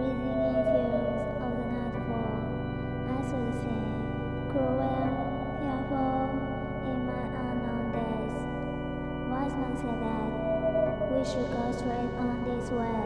breathing of the nightfall. I should say, cruel, fearful, in my unknown days. Wise man said that we should go straight on this way.